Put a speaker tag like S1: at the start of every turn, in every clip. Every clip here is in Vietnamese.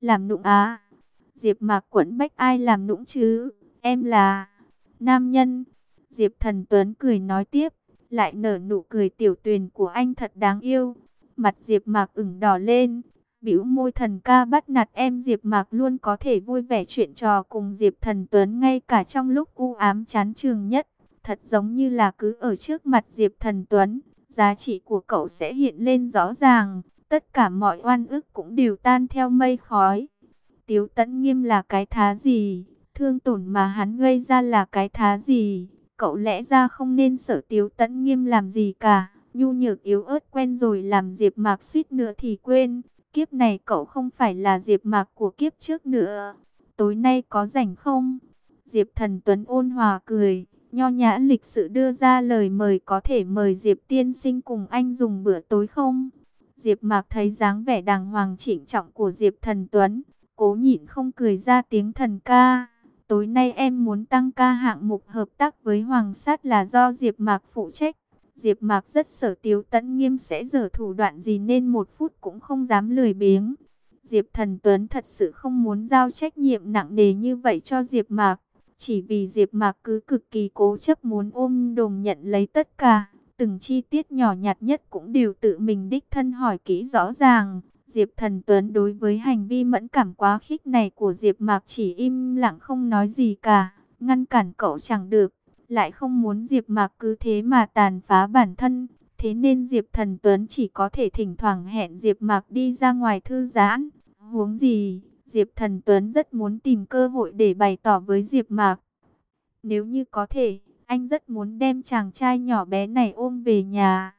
S1: Làm nụng á. Diệp Mạc quẫn bách ai làm nũng chứ? Em là nam nhân. Diệp Thần Tuấn cười nói tiếp, lại nở nụ cười tiểu tuyền của anh thật đáng yêu. Mặt Diệp Mạc ửng đỏ lên, bĩu môi thần ca bắt nạt em Diệp Mạc luôn có thể vui vẻ chuyện trò cùng Diệp Thần Tuấn ngay cả trong lúc u ám chán trường nhất, thật giống như là cứ ở trước mặt Diệp Thần Tuấn, giá trị của cậu sẽ hiện lên rõ ràng, tất cả mọi oan ức cũng đều tan theo mây khói. Tiếu tẫn Nghiêm là cái thá gì? Thương tổn mà hắn gây ra là cái thá gì? Cậu lẽ ra không nên sợ Tiếu tẫn Nghiêm làm gì cả. Nhu nhược yếu ớt quen rồi làm Diệp Mạc suýt nữa thì quên. Kiếp này cậu không phải là Diệp Mạc của kiếp trước nữa. Tối nay có rảnh không? Diệp Thần Tuấn ôn hòa cười, nho nhã lịch sự đưa ra lời mời có thể mời Diệp Tiên Sinh cùng anh dùng bữa tối không? Diệp Mạc thấy dáng vẻ đàng hoàng chỉnh trọng của Diệp Thần Tuấn, cố nhịn không cười ra tiếng thần ca. Tối nay em muốn tăng ca hạng mục hợp tác với Hoàng Sát là do Diệp Mạc phụ trách. Diệp Mạc rất sợ Tiếu Tấn Nghiêm sẽ giở thủ đoạn gì nên một phút cũng không dám lười biếng. Diệp Thần Tuấn thật sự không muốn giao trách nhiệm nặng nề như vậy cho Diệp Mạc, chỉ vì Diệp Mạc cứ cực kỳ cố chấp muốn ôm đồm nhận lấy tất cả, từng chi tiết nhỏ nhặt nhất cũng đều tự mình đích thân hỏi kỹ rõ ràng. Diệp Thần Tuấn đối với hành vi mẫn cảm quá khích này của Diệp Mạc chỉ im lặng không nói gì cả, ngăn cản cậu chẳng được, lại không muốn Diệp Mạc cứ thế mà tàn phá bản thân, thế nên Diệp Thần Tuấn chỉ có thể thỉnh thoảng hẹn Diệp Mạc đi ra ngoài thư giãn. Huống gì, Diệp Thần Tuấn rất muốn tìm cơ hội để bày tỏ với Diệp Mạc. Nếu như có thể, anh rất muốn đem chàng trai nhỏ bé này ôm về nhà.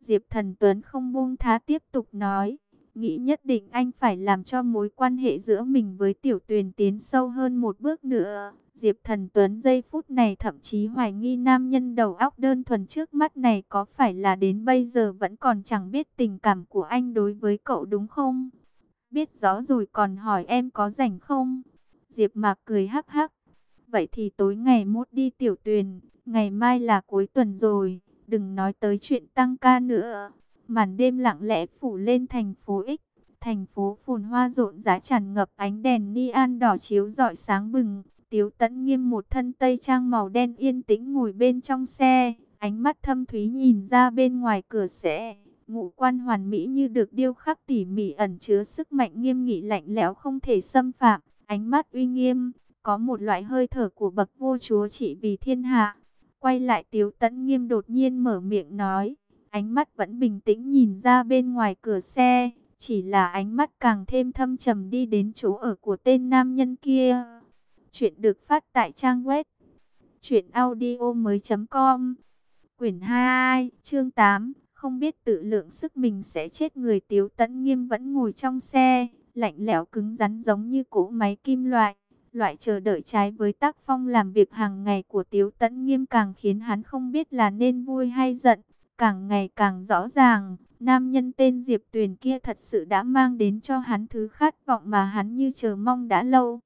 S1: Diệp Thần Tuấn không buông tha tiếp tục nói, nghĩ nhất định anh phải làm cho mối quan hệ giữa mình với Tiểu Tuyền tiến sâu hơn một bước nữa. Diệp Thần Tuấn giây phút này thậm chí hoài nghi nam nhân đầu óc đơn thuần trước mắt này có phải là đến bây giờ vẫn còn chẳng biết tình cảm của anh đối với cậu đúng không? Biết rõ rồi còn hỏi em có rảnh không? Diệp Mạc cười hắc hắc. Vậy thì tối ngày mốt đi Tiểu Tuyền, ngày mai là cuối tuần rồi, đừng nói tới chuyện tăng ca nữa. Màn đêm lặng lẽ phủ lên thành phố X, thành phố phồn hoa rộn rã tràn ngập ánh đèn neon đỏ chiếu rọi sáng bừng. Tiếu tẫn Nghiêm một thân tây trang màu đen yên tĩnh ngồi bên trong xe, ánh mắt thâm thúy nhìn ra bên ngoài cửa xe. Ngũ quan hoàn mỹ như được điêu khắc tỉ mỉ ẩn chứa sức mạnh nghiêm nghị lạnh lẽo không thể xâm phạm, ánh mắt uy nghiêm, có một loại hơi thở của bậc vô chúa trị vì thiên hạ. Quay lại Tiếu Tấn Nghiêm đột nhiên mở miệng nói, Ánh mắt vẫn bình tĩnh nhìn ra bên ngoài cửa xe, chỉ là ánh mắt càng thêm thâm trầm đi đến chỗ ở của tên nam nhân kia. Chuyện được phát tại trang web truyệnaudiomoi.com. Quyển 22, chương 8, không biết tự lượng sức mình sẽ chết người Tiếu Tấn Nghiêm vẫn ngồi trong xe, lạnh lẽo cứng rắn giống như cỗ máy kim loại. Loại chờ đợi trái với tác phong làm việc hàng ngày của Tiếu Tấn Nghiêm càng khiến hắn không biết là nên vui hay giận. Càng ngày càng rõ ràng, nam nhân tên Diệp Tuyền kia thật sự đã mang đến cho hắn thứ khát vọng mà hắn như chờ mong đã lâu.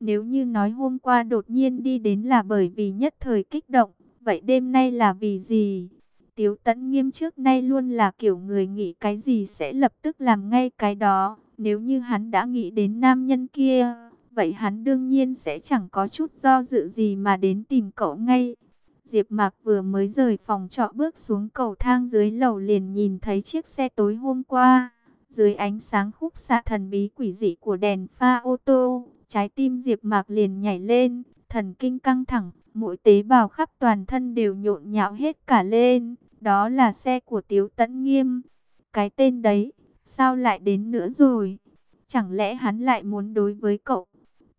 S1: Nếu như nói hôm qua đột nhiên đi đến là bởi vì nhất thời kích động, vậy đêm nay là vì gì? Tiếu tẫn nghiêm trước nay luôn là kiểu người nghĩ cái gì sẽ lập tức làm ngay cái đó. Nếu như hắn đã nghĩ đến nam nhân kia, vậy hắn đương nhiên sẽ chẳng có chút do dự gì mà đến tìm cậu ngay. Diệp Mạc vừa mới rời phòng trọ bước xuống cầu thang dưới lầu liền nhìn thấy chiếc xe tối hôm qua. Dưới ánh sáng khúc xạ thần bí quỷ dị của đèn pha ô tô, trái tim Diệp Mạc liền nhảy lên, thần kinh căng thẳng, mỗi tế bào khắp toàn thân đều nhộn nhạo hết cả lên. Đó là xe của Tiếu Tấn Nghiêm. Cái tên đấy, sao lại đến nữa rồi? Chẳng lẽ hắn lại muốn đối với cậu?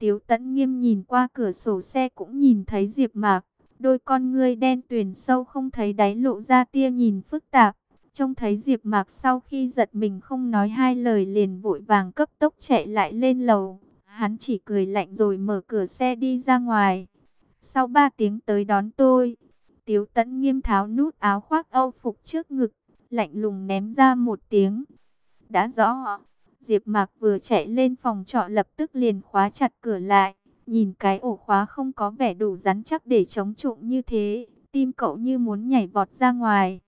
S1: Tiếu Tấn Nghiêm nhìn qua cửa sổ xe cũng nhìn thấy Diệp Mạc Đôi con ngươi đen tuyền sâu không thấy đáy lộ ra tia nhìn phức tạp. Trông thấy Diệp Mạc sau khi giật mình không nói hai lời liền vội vàng cấp tốc chạy lại lên lầu. Hắn chỉ cười lạnh rồi mở cửa xe đi ra ngoài. Sau ba tiếng tới đón tôi, Tiếu Tấn nghiêm tháo nút áo khoác Âu phục trước ngực, lạnh lùng ném ra một tiếng. Đã rõ, Diệp Mạc vừa chạy lên phòng trọ lập tức liền khóa chặt cửa lại. Nhìn cái ổ khóa không có vẻ đủ rắn chắc để chống trộm như thế, tim cậu như muốn nhảy vọt ra ngoài.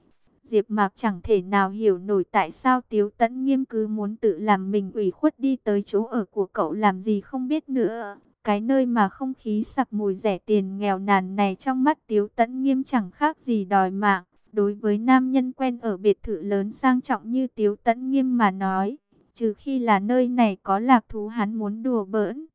S1: Diệp Mạc chẳng thể nào hiểu nổi tại sao Tiếu Tấn Nghiêm cứ muốn tự làm mình ủy khuất đi tới chỗ ở của cậu làm gì không biết nữa. Cái nơi mà không khí sặc mùi rẻ tiền nghèo nàn này trong mắt Tiếu Tấn Nghiêm chẳng khác gì đòi mạng. Đối với nam nhân quen ở biệt thự lớn sang trọng như Tiếu Tấn Nghiêm mà nói, trừ khi là nơi này có lạc thú hắn muốn đùa bỡn.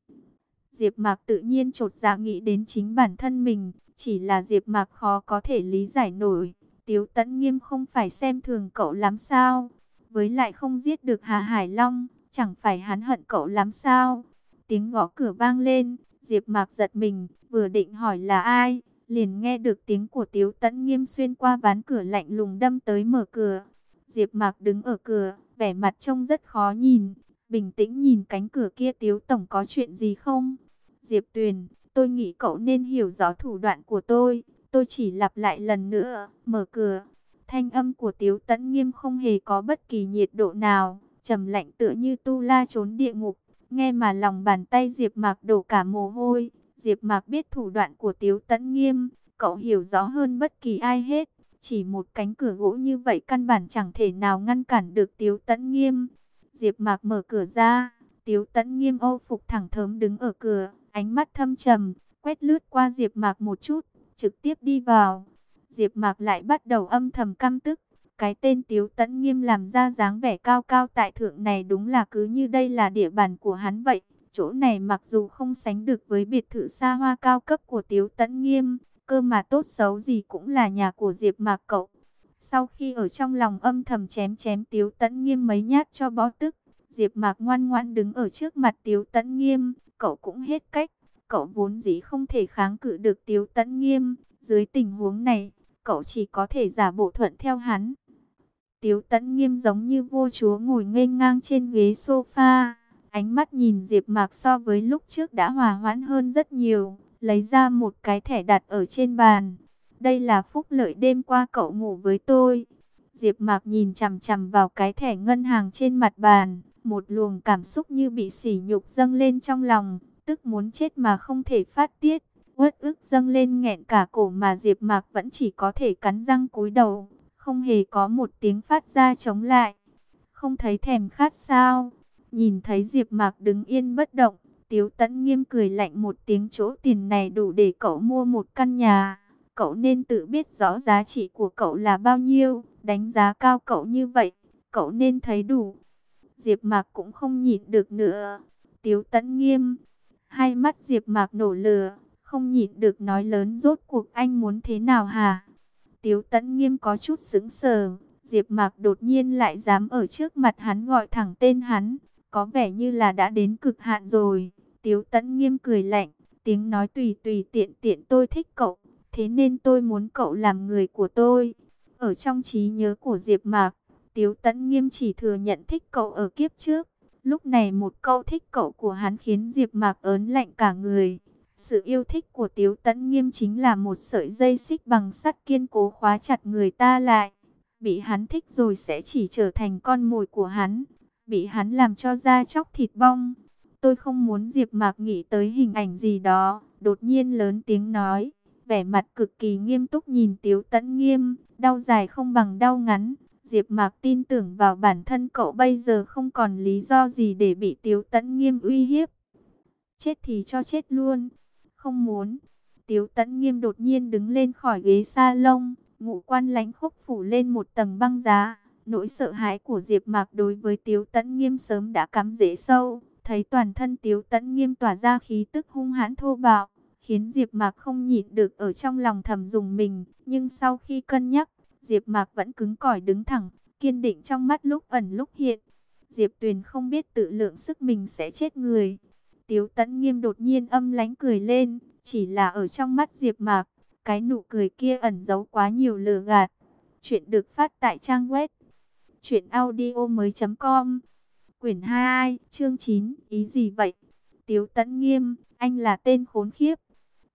S1: Diệp Mạc tự nhiên trột dạ nghĩ đến chính bản thân mình, chỉ là Diệp Mạc khó có thể lý giải nổi. Tiếu Tấn Nghiêm không phải xem thường cậu lắm sao? Với lại không giết được Hà Hải Long, chẳng phải hắn hận cậu lắm sao? Tiếng gõ cửa vang lên, Diệp Mạc giật mình, vừa định hỏi là ai, liền nghe được tiếng của Tiếu Tấn Nghiêm xuyên qua ván cửa lạnh lùng đâm tới mở cửa. Diệp Mạc đứng ở cửa, vẻ mặt trông rất khó nhìn, bình tĩnh nhìn cánh cửa kia Tiếu tổng có chuyện gì không? Diệp Tuyền, tôi nghĩ cậu nên hiểu rõ thủ đoạn của tôi, tôi chỉ lặp lại lần nữa, mở cửa. Thanh âm của Tiếu Tấn Nghiêm không hề có bất kỳ nhiệt độ nào, trầm lạnh tựa như tu la trốn địa ngục. Nghe mà lòng bàn tay Diệp Mạc đổ cả mồ hôi, Diệp Mạc biết thủ đoạn của Tiếu Tấn Nghiêm, cậu hiểu rõ hơn bất kỳ ai hết. Chỉ một cánh cửa gỗ như vậy căn bản chẳng thể nào ngăn cản được Tiếu Tấn Nghiêm. Diệp Mạc mở cửa ra, Tiếu Tấn Nghiêm âu phục thẳng thớm đứng ở cửa, ánh mắt thâm trầm, quét lướt qua Diệp Mạc một chút, trực tiếp đi vào. Diệp Mạc lại bắt đầu âm thầm căm tức, cái tên Tiếu Tấn Nghiêm làm ra dáng vẻ cao cao tại thượng này đúng là cứ như đây là địa bàn của hắn vậy. Chỗ này mặc dù không sánh được với biệt thự xa hoa cao cấp của Tiếu Tấn Nghiêm, cơ mà tốt xấu gì cũng là nhà của Diệp Mạc cậu. Sau khi ở trong lòng âm thầm chém chém Tiếu Tấn Nghiêm mấy nhát cho bó tức, Diệp Mạc ngoan ngoãn đứng ở trước mặt Tiếu Tấn Nghiêm, cậu cũng hết cách. Cậu vốn dĩ không thể kháng cự được Tiếu Tấn Nghiêm, dưới tình huống này, cậu chỉ có thể giả bộ thuận theo hắn. Tiếu Tấn Nghiêm giống như vua chúa ngồi nghênh ngang trên ghế sofa, ánh mắt nhìn Diệp Mạc so với lúc trước đã hòa hoãn hơn rất nhiều, lấy ra một cái thẻ đặt ở trên bàn. Đây là phúc lợi đêm qua cậu ngủ với tôi. Diệp Mạc nhìn chằm chằm vào cái thẻ ngân hàng trên mặt bàn, một luồng cảm xúc như bị sỉ nhục dâng lên trong lòng, tức muốn chết mà không thể phát tiết, uất ức dâng lên nghẹn cả cổ mà Diệp Mạc vẫn chỉ có thể cắn răng cúi đầu, không hề có một tiếng phát ra chống lại. Không thấy thèm khát sao? Nhìn thấy Diệp Mạc đứng yên bất động, Tiếu Tấn Nghiêm cười lạnh một tiếng chỗ tiền này đủ để cậu mua một căn nhà. Cậu nên tự biết rõ giá trị của cậu là bao nhiêu, đánh giá cao cậu như vậy, cậu nên thấy đủ. Diệp Mạc cũng không nhịn được nữa. Tiếu Tấn Nghiêm, hai mắt Diệp Mạc nổ lửa, không nhịn được nói lớn rốt cuộc anh muốn thế nào hả? Tiếu Tấn Nghiêm có chút sững sờ, Diệp Mạc đột nhiên lại dám ở trước mặt hắn gọi thẳng tên hắn, có vẻ như là đã đến cực hạn rồi. Tiếu Tấn Nghiêm cười lạnh, tiếng nói tùy tùy tiện tiện tôi thích cậu, thế nên tôi muốn cậu làm người của tôi. Ở trong trí nhớ của Diệp Mạc, Tiếu Tấn Nghiêm chỉ thừa nhận thích cậu ở kiếp trước. Lúc này một câu thích cậu của hắn khiến Diệp Mạc ớn lạnh cả người. Sự yêu thích của Tiếu Tấn Nghiêm chính là một sợi dây xích bằng sắt kiên cố khóa chặt người ta lại. Bị hắn thích rồi sẽ chỉ trở thành con mồi của hắn. Bị hắn làm cho da chóc thịt bong. Tôi không muốn Diệp Mạc nghĩ tới hình ảnh gì đó. Đột nhiên lớn tiếng nói. Vẻ mặt cực kỳ nghiêm túc nhìn Tiếu Tấn Nghiêm. Đau dài không bằng đau ngắn. Diệp Mạc tin tưởng vào bản thân cậu bây giờ không còn lý do gì để bị Tiếu Tấn Nghiêm uy hiếp. Chết thì cho chết luôn. Không muốn. Tiếu Tấn Nghiêm đột nhiên đứng lên khỏi ghế sa lông ngũ quan lãnh khốc phủ lên một tầng băng giá. Nỗi sợ hãi của Diệp Mạc đối với Tiếu Tấn Nghiêm sớm đã cắm rễ sâu, thấy toàn thân Tiếu Tấn Nghiêm tỏa ra khí tức hung hãn thô bạo, khiến Diệp Mạc không nhịn được ở trong lòng thầm dùng mình, nhưng sau khi cân nhắc, Diệp Mạc vẫn cứng cỏi đứng thẳng, kiên định trong mắt lúc ẩn lúc hiện. Diệp Tuyền không biết tự lượng sức mình sẽ chết người. Tiếu Tấn Nghiêm đột nhiên âm lãnh cười lên, chỉ là ở trong mắt Diệp Mạc, cái nụ cười kia ẩn giấu quá nhiều lừa gạt. Chuyện được phát tại trang web truyệnaudiomoi.com. Quyển 22, chương 9, ý gì vậy? Tiếu tẫn Nghiêm, anh là tên khốn khiếp,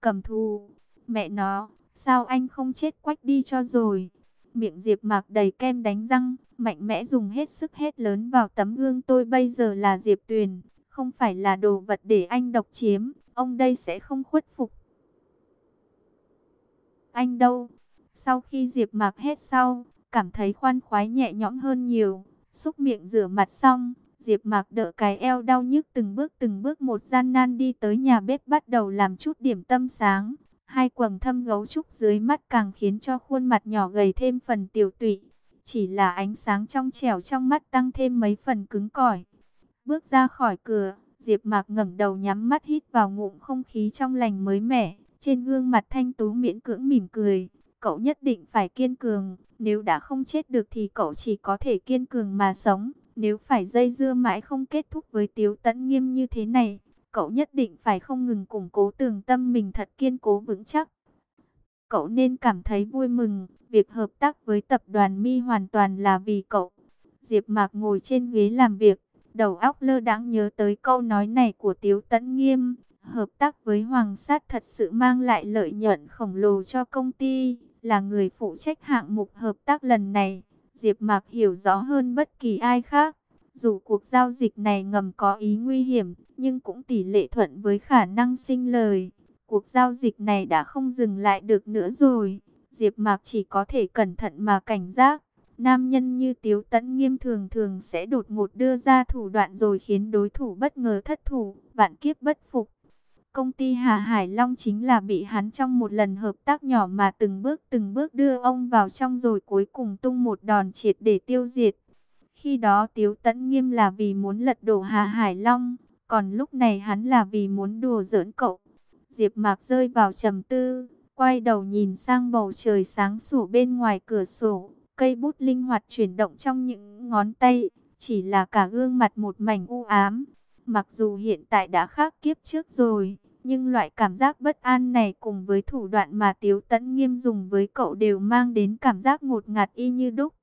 S1: cầm thù, mẹ nó, sao anh không chết quách đi cho rồi? Miệng Diệp Mạc đầy kem đánh răng, mạnh mẽ dùng hết sức hết lớn vào tấm gương tôi bây giờ là Diệp Tuyền, không phải là đồ vật để anh độc chiếm, ông đây sẽ không khuất phục. Anh đâu? Sau khi Diệp Mạc hết sau, cảm thấy khoan khoái nhẹ nhõm hơn nhiều. Xúc miệng rửa mặt xong, Diệp Mạc đỡ cái eo đau nhức từng bước từng bước một gian nan đi tới nhà bếp bắt đầu làm chút điểm tâm sáng. Hai quầng thâm gấu trúc dưới mắt càng khiến cho khuôn mặt nhỏ gầy thêm phần tiểu tụy. Chỉ là ánh sáng trong trẻo trong mắt tăng thêm mấy phần cứng cỏi. Bước ra khỏi cửa, Diệp Mạc ngẩng đầu nhắm mắt hít vào ngụm không khí trong lành mới mẻ, trên gương mặt thanh tú miễn cưỡng mỉm cười, cậu nhất định phải kiên cường, nếu đã không chết được thì cậu chỉ có thể kiên cường mà sống, nếu phải dây dưa mãi không kết thúc với Tiếu Tấn Nghiêm như thế này, cậu nhất định phải không ngừng củng cố tường tâm mình thật kiên cố vững chắc. Cậu nên cảm thấy vui mừng, việc hợp tác với tập đoàn Mi hoàn toàn là vì cậu. Diệp Mạc ngồi trên ghế làm việc, đầu óc lơ đãng nhớ tới câu nói này của Tiếu Tấn Nghiêm, hợp tác với Hoàng Sát thật sự mang lại lợi nhuận khổng lồ cho công ty, là người phụ trách hạng mục hợp tác lần này. Diệp Mạc hiểu rõ hơn bất kỳ ai khác, dù cuộc giao dịch này ngầm có ý nguy hiểm, nhưng cũng tỷ lệ thuận với khả năng sinh lời. Cuộc giao dịch này đã không dừng lại được nữa rồi, Diệp Mạc chỉ có thể cẩn thận mà cảnh giác. Nam nhân như Tiếu Tấn Nghiêm thường thường sẽ đột ngột đưa ra thủ đoạn rồi khiến đối thủ bất ngờ thất thủ, vạn kiếp bất phục. Công ty Hà Hải Long chính là bị hắn trong một lần hợp tác nhỏ mà từng bước từng bước đưa ông vào trong rồi cuối cùng tung một đòn triệt để tiêu diệt. Khi đó Tiếu Tấn Nghiêm là vì muốn lật đổ Hà Hải Long, còn lúc này hắn là vì muốn đùa giỡn cậu. Diệp Mạc rơi vào trầm tư, quay đầu nhìn sang bầu trời sáng sủa bên ngoài cửa sổ, cây bút linh hoạt chuyển động trong những ngón tay, chỉ là cả gương mặt một mảnh u ám. Mặc dù hiện tại đã khác kiếp trước rồi, nhưng loại cảm giác bất an này cùng với thủ đoạn mà Tiếu Tấn Nghiêm dùng với cậu đều mang đến cảm giác ngột ngạt y như đúc.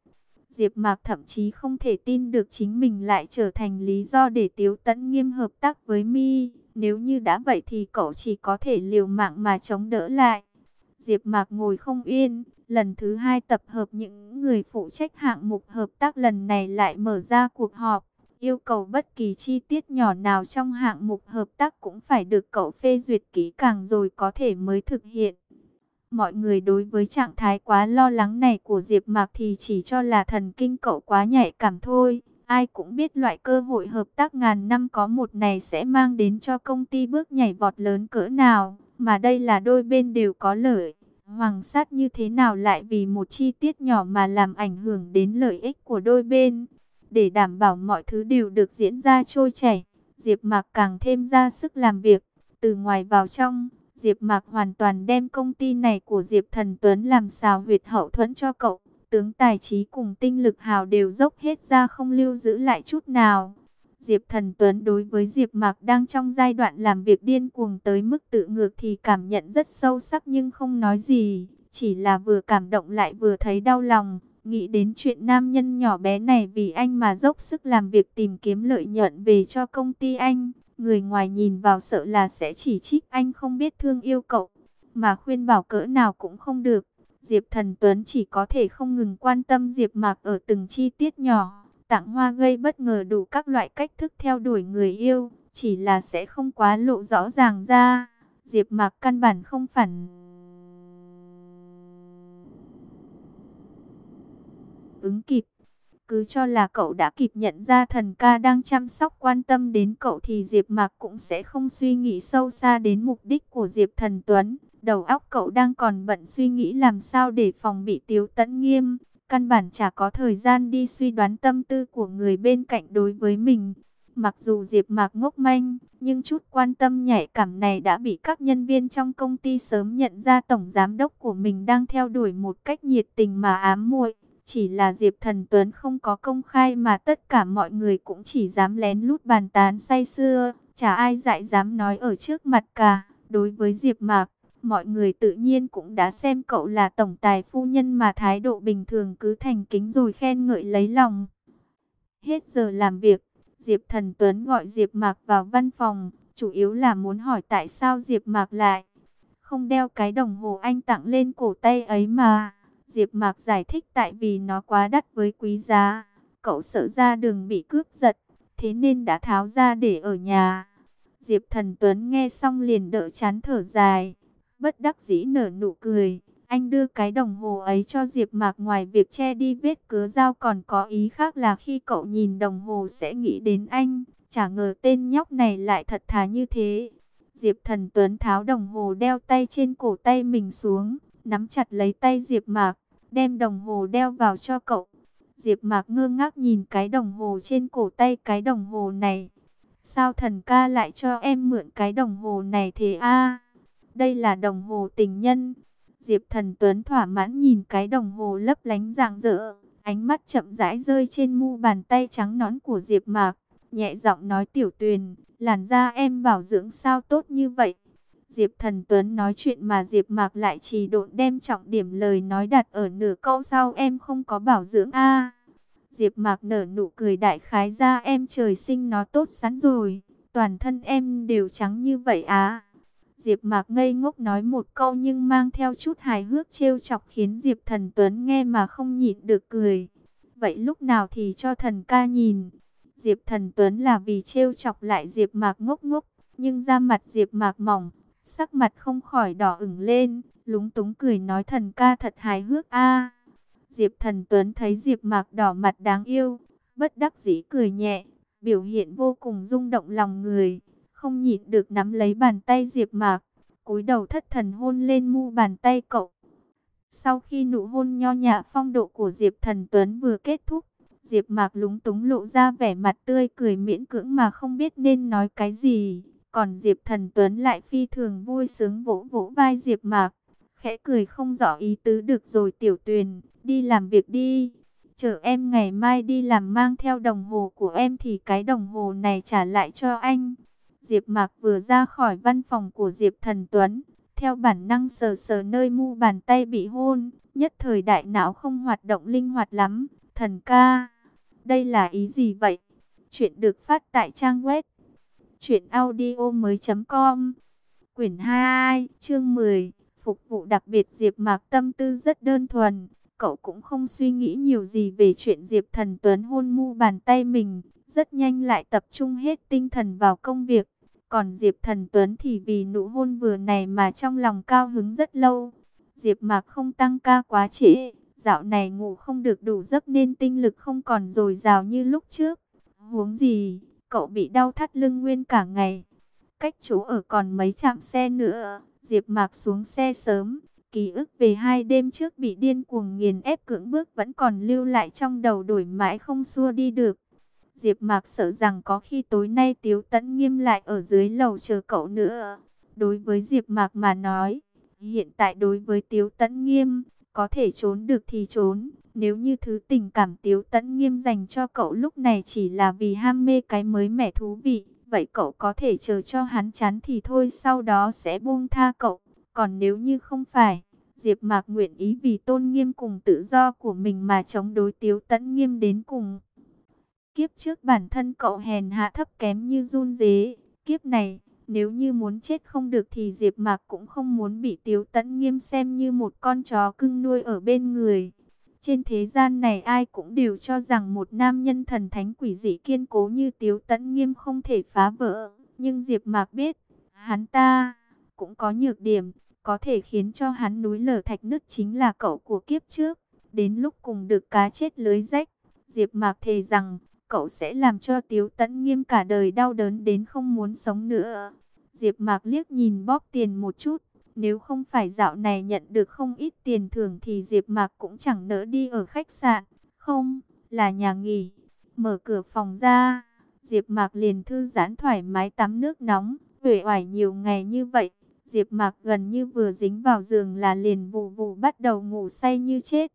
S1: Diệp Mạc thậm chí không thể tin được chính mình lại trở thành lý do để Tiếu Tấn Nghiêm hợp tác với Mi. Nếu như đã vậy thì cậu chỉ có thể liều mạng mà chống đỡ lại. Diệp Mạc ngồi không yên, lần thứ hai tập hợp những người phụ trách hạng mục hợp tác lần này lại mở ra cuộc họp yêu cầu bất kỳ chi tiết nhỏ nào trong hạng mục hợp tác cũng phải được cậu phê duyệt kỹ càng rồi có thể mới thực hiện. Mọi người đối với trạng thái quá lo lắng này của Diệp Mạc thì chỉ cho là thần kinh cậu quá nhạy cảm thôi. Ai cũng biết loại cơ hội hợp tác ngàn năm có một này sẽ mang đến cho công ty bước nhảy vọt lớn cỡ nào, mà đây là đôi bên đều có lợi. Hoàng sát như thế nào lại vì một chi tiết nhỏ mà làm ảnh hưởng đến lợi ích của đôi bên. Để đảm bảo mọi thứ đều được diễn ra trôi chảy, Diệp Mạc càng thêm ra sức làm việc, từ ngoài vào trong. Diệp Mạc hoàn toàn đem công ty này của Diệp Thần Tuấn làm xào huyệt hậu thuẫn cho cậu. Tướng tài trí cùng tinh lực hào đều dốc hết ra không lưu giữ lại chút nào. Diệp Thần Tuấn đối với Diệp Mạc đang trong giai đoạn làm việc điên cuồng tới mức tự ngược thì cảm nhận rất sâu sắc nhưng không nói gì, chỉ là vừa cảm động lại vừa thấy đau lòng. Nghĩ đến chuyện nam nhân nhỏ bé này vì anh mà dốc sức làm việc tìm kiếm lợi nhuận về cho công ty anh. Người ngoài nhìn vào sợ là sẽ chỉ trích, anh không biết thương yêu cậu. Mà khuyên bảo cỡ nào cũng không được. Diệp Thần Tuấn chỉ có thể không ngừng quan tâm Diệp Mạc ở từng chi tiết nhỏ. Tặng hoa gây bất ngờ đủ các loại cách thức theo đuổi người yêu. Chỉ là sẽ không quá lộ rõ ràng ra. Diệp Mạc căn bản không phản ứng kịp. Cứ cho là cậu đã kịp nhận ra thần ca đang chăm sóc quan tâm đến cậu thì Diệp Mạc cũng sẽ không suy nghĩ sâu xa đến mục đích của Diệp Thần Tuấn. Đầu óc cậu đang còn bận suy nghĩ làm sao để phòng bị Tiếu Tấn Nghiêm, căn bản chả có thời gian đi suy đoán tâm tư của người bên cạnh đối với mình. Mặc dù Diệp Mạc ngốc manh, nhưng chút quan tâm nhạy cảm này đã bị các nhân viên trong công ty sớm nhận ra tổng giám đốc của mình đang theo đuổi một cách nhiệt tình mà ám muội. Chỉ là Diệp Thần Tuấn không có công khai mà tất cả mọi người cũng chỉ dám lén lút bàn tán say sưa, chả ai dại dám nói ở trước mặt cả. Đối với Diệp Mạc, mọi người tự nhiên cũng đã xem cậu là tổng tài phu nhân mà thái độ bình thường cứ thành kính rồi khen ngợi lấy lòng. Hết giờ làm việc, Diệp Thần Tuấn gọi Diệp Mạc vào văn phòng, chủ yếu là muốn hỏi tại sao Diệp Mạc lại không đeo cái đồng hồ anh tặng lên cổ tay ấy mà. Diệp Mạc giải thích tại vì nó quá đắt với quý giá, cậu sợ ra đường bị cướp giật, thế nên đã tháo ra để ở nhà. Diệp Thần Tuấn nghe xong liền đỡ chán thở dài, bất đắc dĩ nở nụ cười, Anh đưa cái đồng hồ ấy cho Diệp Mạc ngoài việc che đi vết cứa dao còn có ý khác là khi cậu nhìn đồng hồ sẽ nghĩ đến anh. Chả ngờ tên nhóc này lại thật thà như thế. Diệp Thần Tuấn tháo đồng hồ đeo tay trên cổ tay mình xuống, nắm chặt lấy tay Diệp Mạc, đem đồng hồ đeo vào cho cậu. Diệp Mạc ngơ ngác nhìn cái đồng hồ trên cổ tay cái đồng hồ này. Sao thần ca lại cho em mượn cái đồng hồ này thế a? đây là đồng hồ tình nhân. Diệp Thần Tuấn thỏa mãn nhìn cái đồng hồ lấp lánh rạng rỡ, ánh mắt chậm rãi rơi trên mu bàn tay trắng nõn của Diệp Mạc, nhẹ giọng nói Tiểu Tuyền, làn da em bảo dưỡng sao tốt như vậy. Diệp Thần Tuấn nói chuyện mà Diệp Mạc lại trì độn đem trọng điểm lời nói đặt ở nửa câu sau em không có bảo dưỡng a. Diệp Mạc nở nụ cười đại khái ra em trời sinh nó tốt sẵn rồi, toàn thân em đều trắng như vậy á. Diệp Mạc ngây ngốc nói một câu nhưng mang theo chút hài hước trêu chọc khiến Diệp Thần Tuấn nghe mà không nhịn được cười. Vậy lúc nào thì cho thần ca nhìn. Diệp Thần Tuấn là vì trêu chọc lại Diệp Mạc ngốc ngốc, nhưng da mặt Diệp Mạc mỏng, sắc mặt không khỏi đỏ ửng lên, lúng túng cười nói thần ca thật hài hước a. Diệp Thần Tuấn thấy Diệp Mạc đỏ mặt đáng yêu, bất đắc dĩ cười nhẹ, biểu hiện vô cùng rung động lòng người không nhịn được nắm lấy bàn tay Diệp Mạc, cúi đầu thất thần hôn lên mu bàn tay cậu. Sau khi nụ hôn nho nhã phong độ của Diệp Thần Tuấn vừa kết thúc, Diệp Mạc lúng túng lộ ra vẻ mặt tươi cười miễn cưỡng mà không biết nên nói cái gì, còn Diệp Thần Tuấn lại phi thường vui sướng vỗ vỗ vai Diệp Mạc, khẽ cười không rõ ý tứ được rồi Tiểu Tuyền, đi làm việc đi. Chờ em ngày mai đi làm mang theo đồng hồ của em thì cái đồng hồ này trả lại cho anh. Diệp Mạc vừa ra khỏi văn phòng của Diệp Thần Tuấn, theo bản năng sờ sờ nơi mu bàn tay bị hôn, nhất thời đại não không hoạt động linh hoạt lắm. Thần ca, đây là ý gì vậy? Chuyện được phát tại trang web truyệnaudiomoi.com. Quyển 22, chương 10, phục vụ đặc biệt Diệp Mạc tâm tư rất đơn thuần, cậu cũng không suy nghĩ nhiều gì về chuyện Diệp Thần Tuấn hôn mu bàn tay mình, rất nhanh lại tập trung hết tinh thần vào công việc. Còn Diệp Thần Tuấn thì vì nụ hôn vừa này mà trong lòng cao hứng rất lâu. Diệp Mạc không tăng ca quá trễ, dạo này ngủ không được đủ giấc nên tinh lực không còn dồi dào như lúc trước. Huống gì, cậu bị đau thắt lưng nguyên cả ngày. Cách chỗ ở còn mấy chạm xe nữa, Diệp Mạc xuống xe sớm, ký ức về hai đêm trước bị điên cuồng nghiền ép cưỡng bức vẫn còn lưu lại trong đầu đổi mãi không xua đi được. Diệp Mạc sợ rằng có khi tối nay Tiếu Tấn Nghiêm lại ở dưới lầu chờ cậu nữa. Đối với Diệp Mạc mà nói, hiện tại đối với Tiếu Tấn Nghiêm, có thể trốn được thì trốn. Nếu như thứ tình cảm Tiếu Tấn Nghiêm dành cho cậu lúc này chỉ là vì ham mê cái mới mẻ thú vị, vậy cậu có thể chờ cho hắn chán thì thôi sau đó sẽ buông tha cậu. Còn nếu như không phải, Diệp Mạc nguyện ý vì tôn nghiêm cùng tự do của mình mà chống đối Tiếu Tấn Nghiêm đến cùng. Kiếp trước bản thân cậu hèn hạ thấp kém như run dế. Kiếp này, nếu như muốn chết không được thì Diệp Mạc cũng không muốn bị Tiếu Tấn Nghiêm xem như một con chó cưng nuôi ở bên người. Trên thế gian này ai cũng đều cho rằng một nam nhân thần thánh quỷ dị kiên cố như Tiếu Tấn Nghiêm không thể phá vỡ. Nhưng Diệp Mạc biết, hắn ta cũng có nhược điểm, có thể khiến cho hắn núi lở thạch nứt chính là cậu của kiếp trước. Đến lúc cùng được cá chết lưới rách, Diệp Mạc thề rằng cậu sẽ làm cho Tiếu Tấn Nghiêm cả đời đau đớn đến không muốn sống nữa. Diệp Mạc liếc nhìn bóp tiền một chút, nếu không phải dạo này nhận được không ít tiền thưởng thì Diệp Mạc cũng chẳng nỡ đi ở khách sạn, không, là nhà nghỉ. Mở cửa phòng ra, Diệp Mạc liền thư giãn thoải mái tắm nước nóng, uể oải nhiều ngày như vậy, Diệp Mạc gần như vừa dính vào giường là liền vụ vụ bắt đầu ngủ say như chết.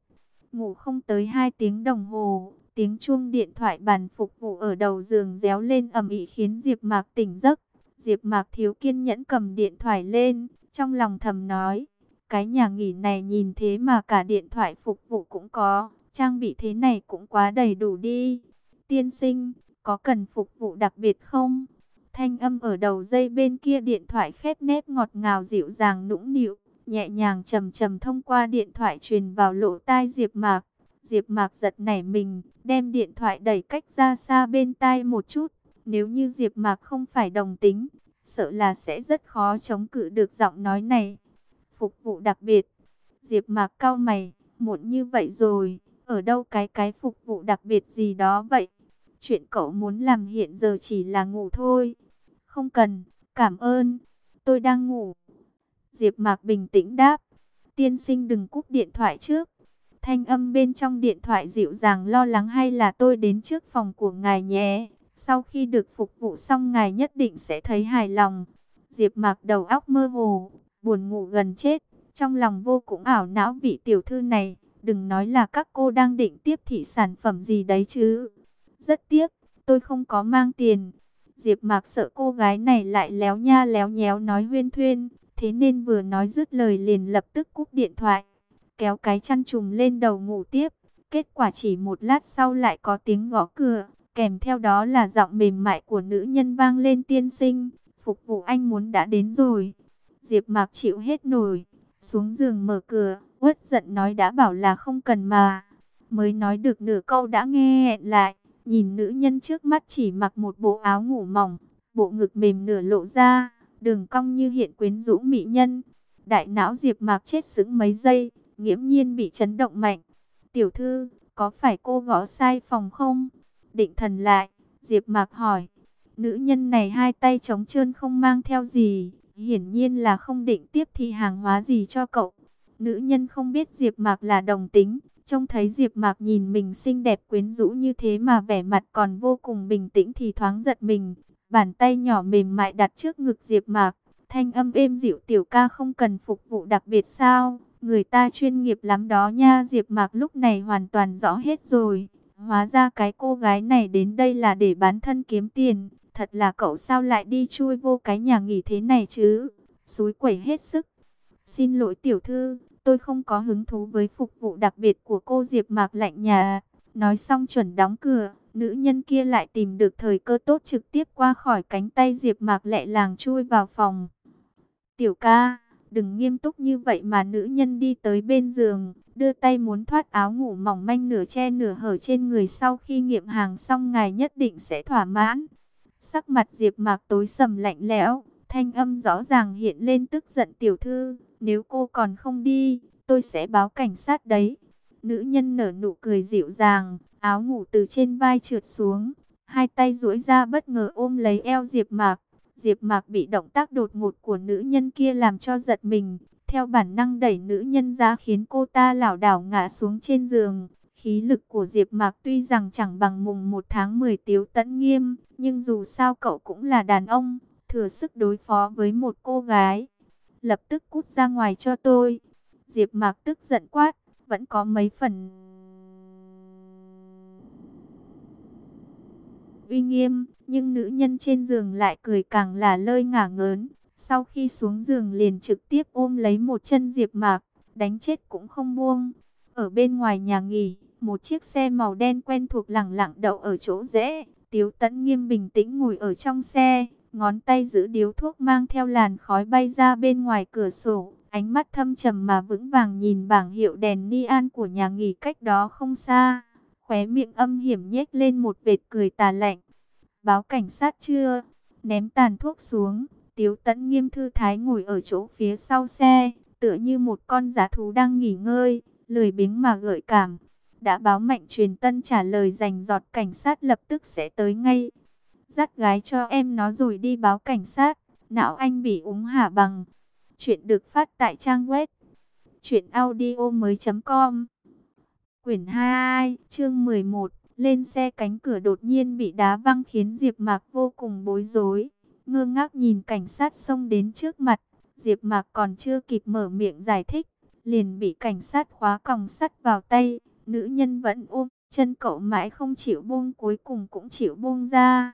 S1: Ngủ không tới 2 tiếng đồng hồ, Tiếng chuông điện thoại bàn phục vụ ở đầu giường réo lên ầm ĩ khiến Diệp Mạc tỉnh giấc. Diệp Mạc thiếu kiên nhẫn cầm điện thoại lên, trong lòng thầm nói, cái nhà nghỉ này nhìn thế mà cả điện thoại phục vụ cũng có, trang bị thế này cũng quá đầy đủ đi. Tiên sinh, có cần phục vụ đặc biệt không? Thanh âm ở đầu dây bên kia điện thoại khép nép ngọt ngào dịu dàng nũng nịu, nhẹ nhàng trầm trầm thông qua điện thoại truyền vào lỗ tai Diệp Mạc. Diệp Mạc giật nảy mình, đem điện thoại đẩy cách ra xa bên tai một chút. Nếu như Diệp Mạc không phải đồng tính, sợ là sẽ rất khó chống cự được giọng nói này. Phục vụ đặc biệt. Diệp Mạc cau mày, muộn như vậy rồi, ở đâu cái cái phục vụ đặc biệt gì đó vậy? Chuyện cậu muốn làm hiện giờ chỉ là ngủ thôi. Không cần, cảm ơn, tôi đang ngủ. Diệp Mạc bình tĩnh đáp, tiên sinh đừng cúp điện thoại trước. Thanh âm bên trong điện thoại dịu dàng lo lắng hay là tôi đến trước phòng của ngài nhé. Sau khi được phục vụ xong ngài nhất định sẽ thấy hài lòng. Diệp Mạc đầu óc mơ hồ, buồn ngủ gần chết, trong lòng vô cùng ảo não vị tiểu thư này, đừng nói là các cô đang định tiếp thị sản phẩm gì đấy chứ. Rất tiếc, tôi không có mang tiền. Diệp Mạc sợ cô gái này lại léo nha léo nhéo nói huyên thuyên, thế nên vừa nói dứt lời liền lập tức cúp điện thoại, kéo cái chăn trùm lên đầu ngủ tiếp. Kết quả chỉ một lát sau lại có tiếng gõ cửa, kèm theo đó là giọng mềm mại của nữ nhân vang lên tiên sinh, phục vụ anh muốn đã đến rồi. Diệp Mạc chịu hết nổi, xuống giường mở cửa, uất giận nói đã bảo là không cần mà. Mới nói được nửa câu đã nghe hẹn lại, nhìn nữ nhân trước mắt chỉ mặc một bộ áo ngủ mỏng, bộ ngực mềm nửa lộ ra, đường cong như hiện quyến rũ mỹ nhân. Đại não Diệp Mạc chết sững mấy giây, nghiễm nhiên bị chấn động mạnh. "Tiểu thư, có phải cô gõ sai phòng không?" Định thần lại, Diệp Mạc hỏi. Nữ nhân này hai tay trống trơn không mang theo gì, hiển nhiên là không định tiếp thị hàng hóa gì cho cậu. Nữ nhân không biết Diệp Mạc là đồng tính, trông thấy Diệp Mạc nhìn mình xinh đẹp quyến rũ như thế mà vẻ mặt còn vô cùng bình tĩnh thì thoáng giật mình, bàn tay nhỏ mềm mại đặt trước ngực Diệp Mạc, thanh âm êm dịu tiểu ca không cần phục vụ đặc biệt sao? Người ta chuyên nghiệp lắm đó nha, Diệp Mạc lúc này hoàn toàn rõ hết rồi. Hóa ra cái cô gái này đến đây là để bán thân kiếm tiền, thật là cậu sao lại đi chui vô cái nhà nghỉ thế này chứ? Xúi quẩy hết sức. Xin lỗi tiểu thư, tôi không có hứng thú với phục vụ đặc biệt của cô Diệp Mạc lạnh nhà. Nói xong chuẩn đóng cửa, nữ nhân kia lại tìm được thời cơ tốt trực tiếp qua khỏi cánh tay Diệp Mạc lẹ làng chui vào phòng. Tiểu ca, đừng nghiêm túc như vậy mà nữ nhân đi tới bên giường, đưa tay muốn thoát áo ngủ mỏng manh nửa che nửa hở trên người sau khi nghiệm hàng xong ngài nhất định sẽ thỏa mãn. Sắc mặt Diệp Mạc tối sầm lạnh lẽo, thanh âm rõ ràng hiện lên tức giận tiểu thư, nếu cô còn không đi, tôi sẽ báo cảnh sát đấy. Nữ nhân nở nụ cười dịu dàng, áo ngủ từ trên vai trượt xuống, hai tay duỗi ra bất ngờ ôm lấy eo Diệp Mạc. Diệp Mạc bị động tác đột ngột của nữ nhân kia làm cho giật mình, theo bản năng đẩy nữ nhân ra khiến cô ta lảo đảo ngã xuống trên giường. Khí lực của Diệp Mạc tuy rằng chẳng bằng mùng 1 tháng 10 Tiếu Tấn Nghiêm, nhưng dù sao cậu cũng là đàn ông, thừa sức đối phó với một cô gái. Lập tức cút ra ngoài cho tôi. Diệp Mạc tức giận quát, vẫn có mấy phần uy nghiêm, nhưng nữ nhân trên giường lại cười càng là lơi ngả ngớn. Sau khi xuống giường liền trực tiếp ôm lấy một chân Diệp Mạc, đánh chết cũng không buông. Ở bên ngoài nhà nghỉ, một chiếc xe màu đen quen thuộc lẳng lặng đậu ở chỗ rẽ. Tiếu Tấn Nghiêm bình tĩnh ngồi ở trong xe, ngón tay giữ điếu thuốc mang theo làn khói bay ra bên ngoài cửa sổ, ánh mắt thâm trầm mà vững vàng nhìn bảng hiệu đèn neon của nhà nghỉ cách đó không xa, khóe miệng âm hiểm nhếch lên một vệt cười tà lạnh. Báo cảnh sát chưa? Ném tàn thuốc xuống, Tiếu Tấn Nghiêm thư thái ngồi ở chỗ phía sau xe, tựa như một con giá thú đang nghỉ ngơi, lười biếng mà gợi cảm. Đã báo mạnh truyền tân trả lời dành giọt cảnh sát lập tức sẽ tới ngay. Dắt gái cho em nó rồi đi báo cảnh sát. Não anh bị úng hả bằng. Chuyện được phát tại trang web. Chuyện audio mới com. Quyển 22, chương 11. Lên xe cánh cửa đột nhiên bị đá văng khiến Diệp Mạc vô cùng bối rối. Ngơ ngác nhìn cảnh sát xông đến trước mặt. Diệp Mạc còn chưa kịp mở miệng giải thích. Liền bị cảnh sát khóa còng sắt vào tay. Nữ nhân vẫn ôm chân cậu mãi không chịu buông cuối cùng cũng chịu buông ra.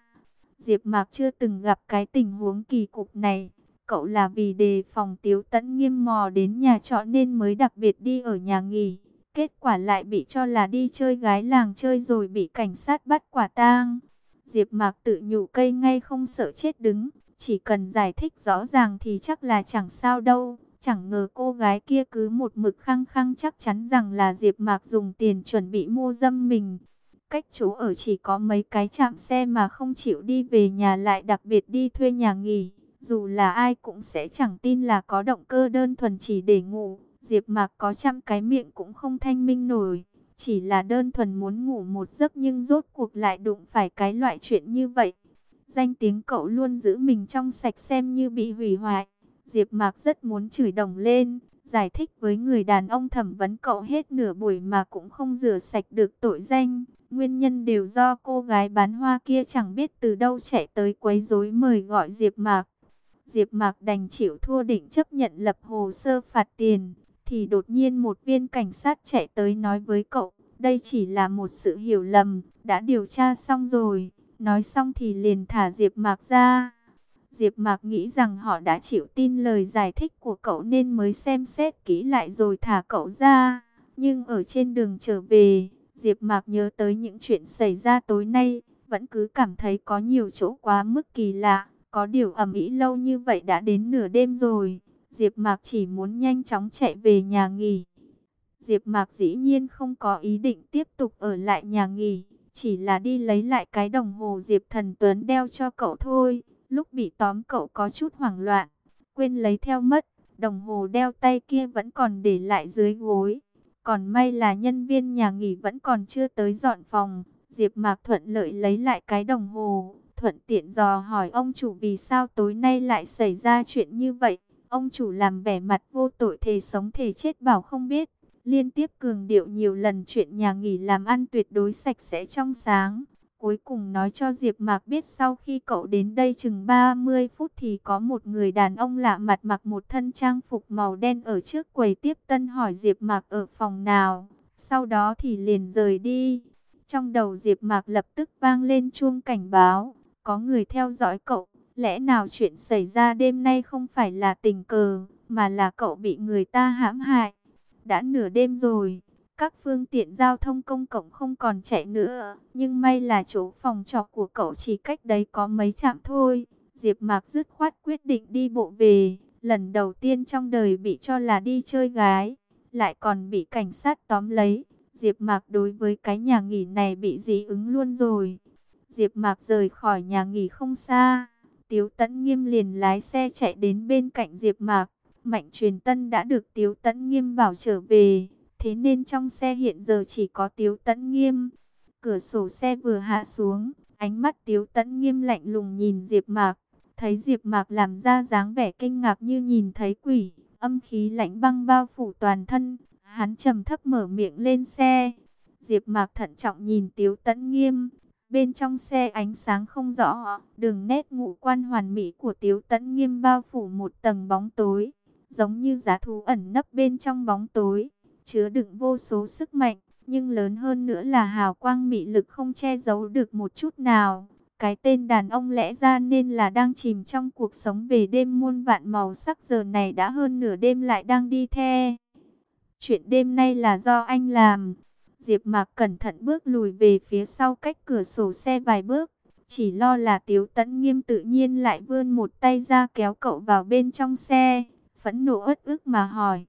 S1: Diệp Mạc chưa từng gặp cái tình huống kỳ cục này. Cậu là vì đề phòng Tiếu Tấn nghiêm mò đến nhà trọ nên mới đặc biệt đi ở nhà nghỉ. Kết quả lại bị cho là đi chơi gái làng chơi rồi bị cảnh sát bắt quả tang. Diệp Mạc tự nhủ cây ngay không sợ chết đứng, chỉ cần giải thích rõ ràng thì chắc là chẳng sao đâu. Chẳng ngờ cô gái kia cứ một mực khăng khăng chắc chắn rằng là Diệp Mạc dùng tiền chuẩn bị mua dâm mình. Cách chỗ ở chỉ có mấy cái chạm xe mà không chịu đi về nhà lại đặc biệt đi thuê nhà nghỉ. Dù là ai cũng sẽ chẳng tin là có động cơ đơn thuần chỉ để ngủ. Diệp Mạc có trăm cái miệng cũng không thanh minh nổi, chỉ là đơn thuần muốn ngủ một giấc nhưng rốt cuộc lại đụng phải cái loại chuyện như vậy. Danh tiếng cậu luôn giữ mình trong sạch xem như bị hủy hoại. Diệp Mạc rất muốn chửi đồng lên, giải thích với người đàn ông thẩm vấn cậu hết nửa buổi mà cũng không rửa sạch được tội danh. Nguyên nhân đều do cô gái bán hoa kia chẳng biết từ đâu chạy tới quấy rối mời gọi Diệp Mạc. Diệp Mạc đành chịu thua định chấp nhận lập hồ sơ phạt tiền, thì đột nhiên một viên cảnh sát chạy tới nói với cậu, đây chỉ là một sự hiểu lầm, đã điều tra xong rồi. Nói xong thì liền thả Diệp Mạc ra. Diệp Mạc nghĩ rằng họ đã chịu tin lời giải thích của cậu nên mới xem xét kỹ lại rồi thả cậu ra. Nhưng ở trên đường trở về, Diệp Mạc nhớ tới những chuyện xảy ra tối nay, vẫn cứ cảm thấy có nhiều chỗ quá mức kỳ lạ. Có điều ẩm ĩ lâu như vậy đã đến nửa đêm rồi, Diệp Mạc chỉ muốn nhanh chóng chạy về nhà nghỉ. Diệp Mạc dĩ nhiên không có ý định tiếp tục ở lại nhà nghỉ, chỉ là đi lấy lại cái đồng hồ Diệp Thần Tuấn đeo cho cậu thôi. Lúc bị tóm cậu có chút hoảng loạn, quên lấy theo mất, đồng hồ đeo tay kia vẫn còn để lại dưới gối. Còn may là nhân viên nhà nghỉ vẫn còn chưa tới dọn phòng, Diệp Mạc thuận lợi lấy lại cái đồng hồ, thuận tiện dò hỏi ông chủ vì sao tối nay lại xảy ra chuyện như vậy. Ông chủ làm vẻ mặt vô tội thề sống thề chết bảo không biết, liên tiếp cường điệu nhiều lần chuyện nhà nghỉ làm ăn tuyệt đối sạch sẽ trong sáng. Cuối cùng nói cho Diệp Mạc biết sau khi cậu đến đây chừng 30 phút thì có một người đàn ông lạ mặt mặc một thân trang phục màu đen ở trước quầy tiếp tân hỏi Diệp Mạc ở phòng nào. Sau đó thì liền rời đi. Trong đầu Diệp Mạc lập tức vang lên chuông cảnh báo, có người theo dõi cậu. Lẽ nào chuyện xảy ra đêm nay không phải là tình cờ, mà là cậu bị người ta hãm hại? Đã nửa đêm rồi, các phương tiện giao thông công cộng không còn chạy nữa, nhưng may là chỗ phòng trọ của cậu chỉ cách đấy có mấy trạm thôi. Diệp Mạc dứt khoát quyết định đi bộ về, lần đầu tiên trong đời bị cho là đi chơi gái, lại còn bị cảnh sát tóm lấy. Diệp Mạc đối với cái nhà nghỉ này bị dị ứng luôn rồi. Diệp Mạc rời khỏi nhà nghỉ không xa, Tiếu Tấn Nghiêm liền lái xe chạy đến bên cạnh Diệp Mạc. Mạnh Truyền Tân đã được Tiếu Tấn Nghiêm bảo trở về, Thế nên trong xe hiện giờ chỉ có Tiếu Tấn Nghiêm. Cửa sổ xe vừa hạ xuống, ánh mắt Tiếu Tấn Nghiêm lạnh lùng nhìn Diệp Mạc. Thấy Diệp Mạc làm ra dáng vẻ kinh ngạc như nhìn thấy quỷ, âm khí lạnh băng bao phủ toàn thân. Hắn trầm thấp mở miệng lên xe. Diệp Mạc thận trọng nhìn Tiếu Tấn Nghiêm. Bên trong xe ánh sáng không rõ, đường nét ngũ quan hoàn mỹ của Tiếu Tấn Nghiêm bao phủ một tầng bóng tối, giống như giá thú ẩn nấp bên trong bóng tối chứa đựng vô số sức mạnh, nhưng lớn hơn nữa là hào quang mị lực không che giấu được một chút nào. Cái tên đàn ông lẽ ra nên là đang chìm trong cuộc sống về đêm muôn vạn màu sắc giờ này đã hơn nửa đêm lại đang đi the. Chuyện đêm nay là do anh làm. Diệp Mạc cẩn thận bước lùi về phía sau cách cửa sổ xe vài bước. Chỉ lo là Tiếu Tấn Nghiêm tự nhiên lại vươn một tay ra kéo cậu vào bên trong xe. Phẫn nộ ớt ức mà hỏi.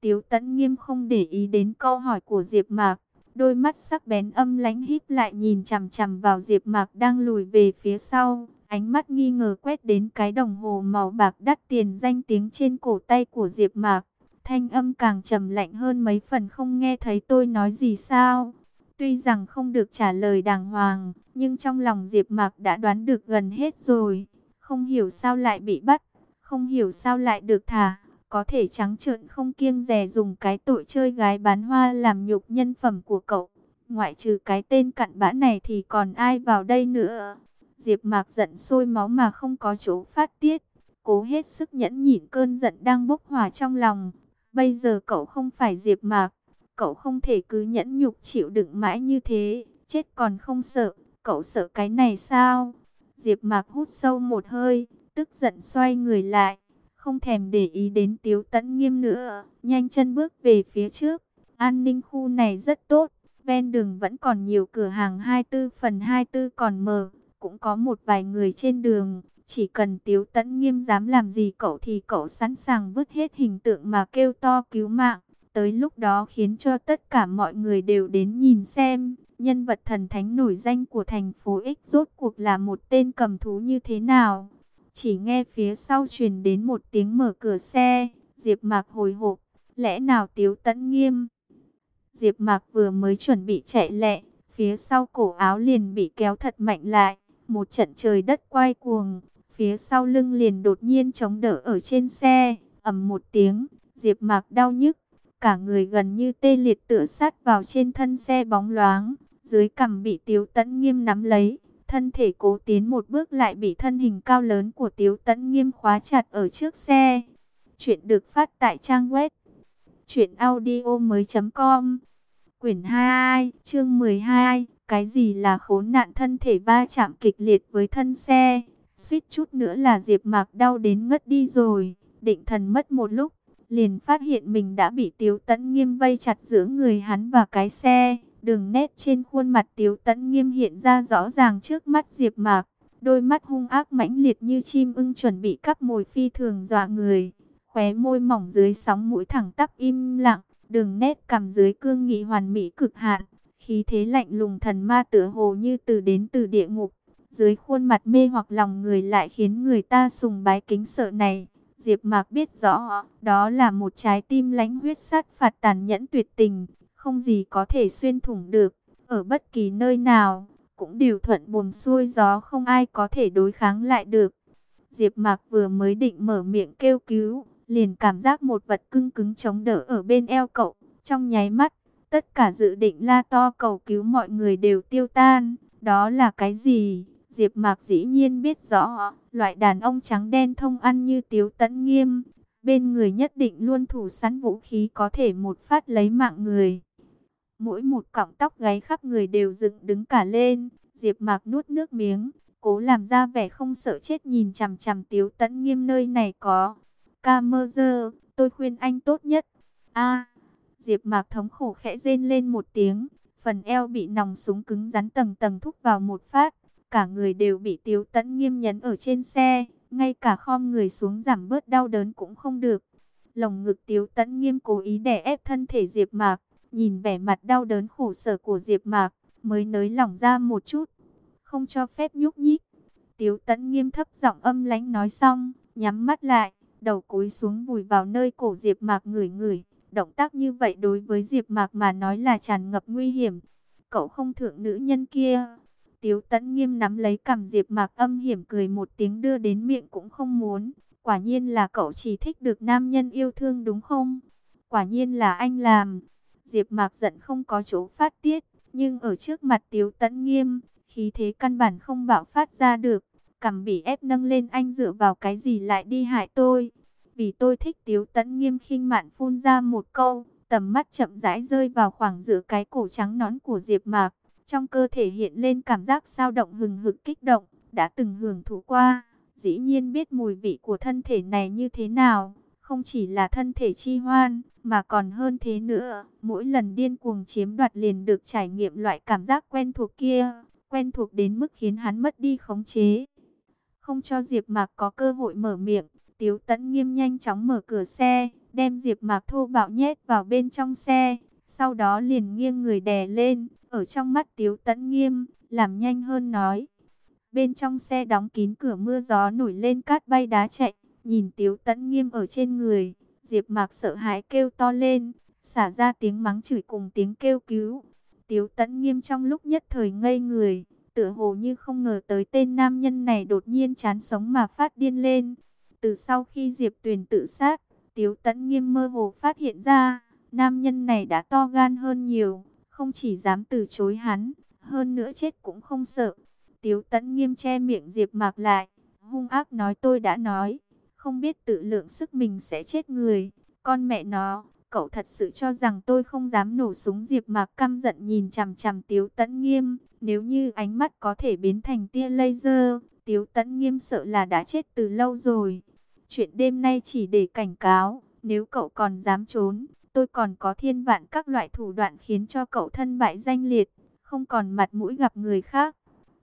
S1: Tiếu Tấn Nghiêm không để ý đến câu hỏi của Diệp Mạc, đôi mắt sắc bén âm lãnh híp lại nhìn chằm chằm vào Diệp Mạc đang lùi về phía sau, ánh mắt nghi ngờ quét đến cái đồng hồ màu bạc đắt tiền danh tiếng trên cổ tay của Diệp Mạc. Thanh âm càng trầm lạnh hơn mấy phần không nghe thấy tôi nói gì sao? Tuy rằng không được trả lời đàng hoàng, nhưng trong lòng Diệp Mạc đã đoán được gần hết rồi, không hiểu sao lại bị bắt, không hiểu sao lại được thả có thể trắng trợn không kiêng dè dùng cái tội chơi gái bán hoa làm nhục nhân phẩm của cậu. Ngoại trừ cái tên cặn bã này thì còn ai vào đây nữa. Diệp Mạc giận sôi máu mà không có chỗ phát tiết, cố hết sức nhẫn nhịn cơn giận đang bốc hỏa trong lòng. Bây giờ cậu không phải Diệp Mạc, cậu không thể cứ nhẫn nhục chịu đựng mãi như thế, chết còn không sợ, cậu sợ cái này sao? Diệp Mạc hút sâu một hơi, tức giận xoay người lại, không thèm để ý đến Tiếu Tấn Nghiêm nữa, nhanh chân bước về phía trước. An ninh khu này rất tốt, ven đường vẫn còn nhiều cửa hàng 24 phần 24 còn mở, cũng có một vài người trên đường. Chỉ cần Tiếu Tấn Nghiêm dám làm gì cậu thì cậu sẵn sàng vứt hết hình tượng mà kêu to cứu mạng. Tới lúc đó khiến cho tất cả mọi người đều đến nhìn xem, nhân vật thần thánh nổi danh của thành phố X rốt cuộc là một tên cầm thú như thế nào. Chỉ nghe phía sau truyền đến một tiếng mở cửa xe, Diệp Mạc hồi hộp, Lẽ nào Tiếu Tấn Nghiêm? Diệp Mạc vừa mới chuẩn bị chạy lẹ, phía sau cổ áo liền bị kéo thật mạnh lại, một trận trời đất quay cuồng, phía sau lưng liền đột nhiên chống đỡ ở trên xe, ầm một tiếng, Diệp Mạc đau nhức, cả người gần như tê liệt tựa sát vào trên thân xe bóng loáng, dưới cằm bị Tiếu Tấn Nghiêm nắm lấy, thân thể cố tiến một bước lại bị thân hình cao lớn của Tiếu Tấn Nghiêm khóa chặt ở trước xe. Chuyện được phát tại trang web truyệnaudiomoi.com. Quyển 22, chương 12, cái gì là khốn nạn thân thể va chạm kịch liệt với thân xe, suýt chút nữa là Diệp Mạc đau đến ngất đi rồi, định thần mất một lúc, liền phát hiện mình đã bị Tiếu Tấn Nghiêm vây chặt giữa người hắn và cái xe. Đường nét trên khuôn mặt Tiếu Tấn Nghiêm hiện ra rõ ràng trước mắt Diệp Mạc, đôi mắt hung ác mãnh liệt như chim ưng chuẩn bị cắp mồi phi thường dọa người, khóe môi mỏng dưới sóng mũi thẳng tắp im lặng, đường nét cằm dưới cương nghị hoàn mỹ cực hạn, khí thế lạnh lùng thần ma tựa hồ như từ đến từ địa ngục, dưới khuôn mặt mê hoặc lòng người lại khiến người ta sùng bái kính sợ này. Diệp Mạc biết rõ, đó là một trái tim lãnh huyết sát phạt tàn nhẫn tuyệt tình, không gì có thể xuyên thủng được, ở bất kỳ nơi nào, cũng đều thuận buồm xuôi gió không ai có thể đối kháng lại được. Diệp Mạc vừa mới định mở miệng kêu cứu, liền cảm giác một vật cứng cứng chống đỡ ở bên eo cậu, trong nháy mắt, tất cả dự định la to cầu cứu mọi người đều tiêu tan, đó là cái gì? Diệp Mạc dĩ nhiên biết rõ, loại đàn ông trắng đen thông ăn như Tiếu Tấn Nghiêm, bên người nhất định luôn thủ sẵn vũ khí có thể một phát lấy mạng người. Mỗi một cọng tóc gáy khắp người đều dựng đứng cả lên. Diệp Mạc nuốt nước miếng, cố làm ra vẻ không sợ chết nhìn chằm chằm Tiếu Tấn Nghiêm nơi này có. Ca mơ tôi khuyên anh tốt nhất. A. Diệp Mạc thống khổ khẽ rên lên một tiếng, phần eo bị nòng súng cứng rắn tầng tầng thúc vào một phát, cả người đều bị Tiếu Tấn Nghiêm nhấn ở trên xe, ngay cả khom người xuống giảm bớt đau đớn cũng không được. Lồng ngực Tiếu Tấn Nghiêm cố ý đè ép thân thể Diệp Mạc, Nhìn vẻ mặt đau đớn khổ sở của Diệp Mạc, mới nới lỏng ra một chút, không cho phép nhúc nhích. Tiếu Tấn nghiêm thấp giọng âm lãnh nói xong, nhắm mắt lại, đầu cúi xuống vùi vào nơi cổ Diệp Mạc ngửi ngửi. Động tác như vậy đối với Diệp Mạc mà nói là tràn ngập nguy hiểm. Cậu không thượng nữ nhân kia. Tiếu Tẫn nghiêm nắm lấy cằm Diệp Mạc âm hiểm cười một tiếng đưa đến miệng cũng không muốn. Quả nhiên là cậu chỉ thích được nam nhân yêu thương đúng không? Quả nhiên là anh làm. Diệp Mạc giận không có chỗ phát tiết, nhưng ở trước mặt Tiếu Tẫn Nghiêm, khí thế căn bản không bạo phát ra được, cằm bị ép nâng lên anh dựa vào cái gì lại đi hại tôi? Vì tôi thích Tiếu Tẫn Nghiêm khinh mạn phun ra một câu, tầm mắt chậm rãi rơi vào khoảng giữa cái cổ trắng nón của Diệp Mạc, trong cơ thể hiện lên cảm giác sao động hừng hực kích động, đã từng hưởng thụ qua, dĩ nhiên biết mùi vị của thân thể này như thế nào không chỉ là thân thể chi hoan, mà còn hơn thế nữa. Mỗi lần điên cuồng chiếm đoạt liền được trải nghiệm loại cảm giác quen thuộc kia, quen thuộc đến mức khiến hắn mất đi khống chế. Không cho Diệp Mạc có cơ hội mở miệng, Tiếu Tấn Nghiêm nhanh chóng mở cửa xe, đem Diệp Mạc thô bạo nhét vào bên trong xe, sau đó liền nghiêng người đè lên, ở trong mắt Tiếu Tấn Nghiêm, làm nhanh hơn nói. Bên trong xe đóng kín cửa mưa gió nổi lên cát bay đá chạy, Nhìn Tiếu Tấn Nghiêm ở trên người, Diệp Mạc sợ hãi kêu to lên, xả ra tiếng mắng chửi cùng tiếng kêu cứu. Tiếu Tấn Nghiêm trong lúc nhất thời ngây người, tựa hồ như không ngờ tới tên nam nhân này đột nhiên chán sống mà phát điên lên. Từ sau khi Diệp Tuyền tự sát, Tiếu Tấn Nghiêm mơ hồ phát hiện ra, nam nhân này đã to gan hơn nhiều, không chỉ dám từ chối hắn, hơn nữa chết cũng không sợ. Tiếu Tấn Nghiêm che miệng Diệp Mạc lại, hung ác nói tôi đã nói, không biết tự lượng sức mình sẽ chết người. Con mẹ nó, cậu thật sự cho rằng tôi không dám nổ súng Diệp Mạc căm giận nhìn chằm chằm Tiếu Tấn Nghiêm, nếu như ánh mắt có thể biến thành tia laser, Tiếu Tấn Nghiêm sợ là đã chết từ lâu rồi. Chuyện đêm nay chỉ để cảnh cáo, nếu cậu còn dám trốn, tôi còn có thiên vạn các loại thủ đoạn khiến cho cậu thân bại danh liệt, không còn mặt mũi gặp người khác.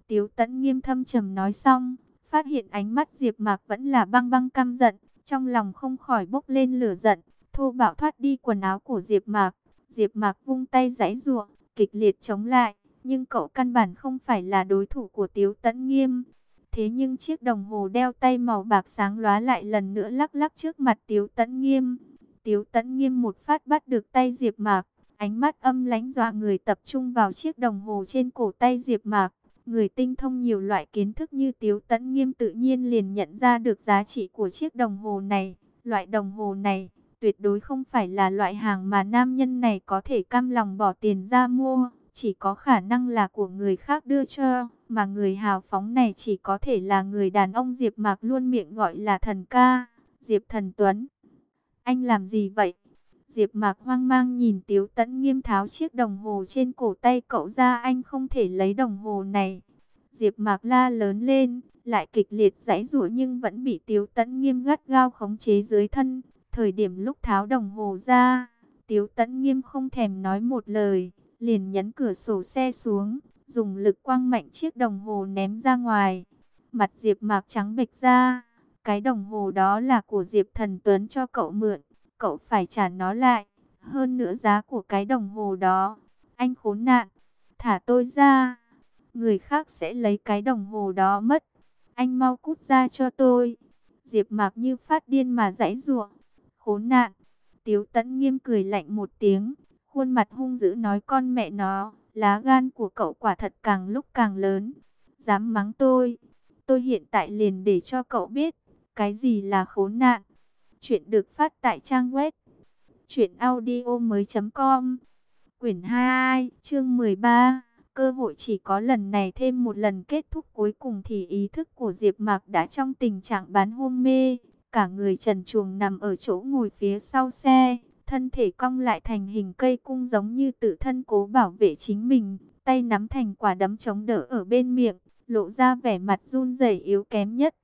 S1: Tiếu Tấn Nghiêm thâm trầm nói xong, Phát hiện ánh mắt Diệp Mạc vẫn là băng băng căm giận, trong lòng không khỏi bốc lên lửa giận, thô bạo thoát đi quần áo của Diệp Mạc. Diệp Mạc vung tay giãy giụa, kịch liệt chống lại, nhưng cậu căn bản không phải là đối thủ của Tiếu Tấn Nghiêm. Thế nhưng chiếc đồng hồ đeo tay màu bạc sáng lóa lại lần nữa lắc lắc trước mặt Tiếu Tấn Nghiêm. Tiếu Tẫn Nghiêm một phát bắt được tay Diệp Mạc, ánh mắt âm lãnh dọa người tập trung vào chiếc đồng hồ trên cổ tay Diệp Mạc. Người tinh thông nhiều loại kiến thức như Tiếu Tẫn Nghiêm tự nhiên liền nhận ra được giá trị của chiếc đồng hồ này. Loại đồng hồ này tuyệt đối không phải là loại hàng mà nam nhân này có thể cam lòng bỏ tiền ra mua, chỉ có khả năng là của người khác đưa cho, mà người hào phóng này chỉ có thể là người đàn ông Diệp Mạc luôn miệng gọi là thần ca, Diệp Thần Tuấn. Anh làm gì vậy? Diệp Mạc hoang mang nhìn Tiếu Tấn Nghiêm tháo chiếc đồng hồ trên cổ tay cậu ra anh không thể lấy đồng hồ này. Diệp Mạc la lớn lên, lại kịch liệt giãy giụa nhưng vẫn bị Tiếu Tấn Nghiêm gắt gao khống chế dưới thân. Thời điểm lúc tháo đồng hồ ra, Tiếu Tấn Nghiêm không thèm nói một lời, liền nhấn cửa sổ xe xuống, dùng lực quăng mạnh chiếc đồng hồ ném ra ngoài. Mặt Diệp Mạc trắng bệch ra, cái đồng hồ đó là của Diệp Thần Tuấn cho cậu mượn, cậu phải trả nó lại. Hơn nữa giá của cái đồng hồ đó, anh khốn nạn, thả tôi ra. Người khác sẽ lấy cái đồng hồ đó mất. Anh mau cút ra cho tôi. Diệp Mạc như phát điên mà giãy giụa. Khốn nạn. Tiếu Tấn nghiêm cười lạnh một tiếng, khuôn mặt hung dữ nói con mẹ nó, lá gan của cậu quả thật càng lúc càng lớn. Dám mắng tôi, tôi hiện tại liền để cho cậu biết, cái gì là khốn nạn. Chuyện được phát tại trang web truyệnaudiomoi.com. Quyển 22, chương 13. Cơ hội chỉ có lần này thêm một lần kết thúc cuối cùng thì ý thức của Diệp Mạc đã trong tình trạng bán hôn mê, cả người trần truồng nằm ở chỗ ngồi phía sau xe, thân thể cong lại thành hình cây cung giống như tự thân cố bảo vệ chính mình, tay nắm thành quả đấm chống đỡ ở bên miệng, lộ ra vẻ mặt run rẩy yếu kém nhất.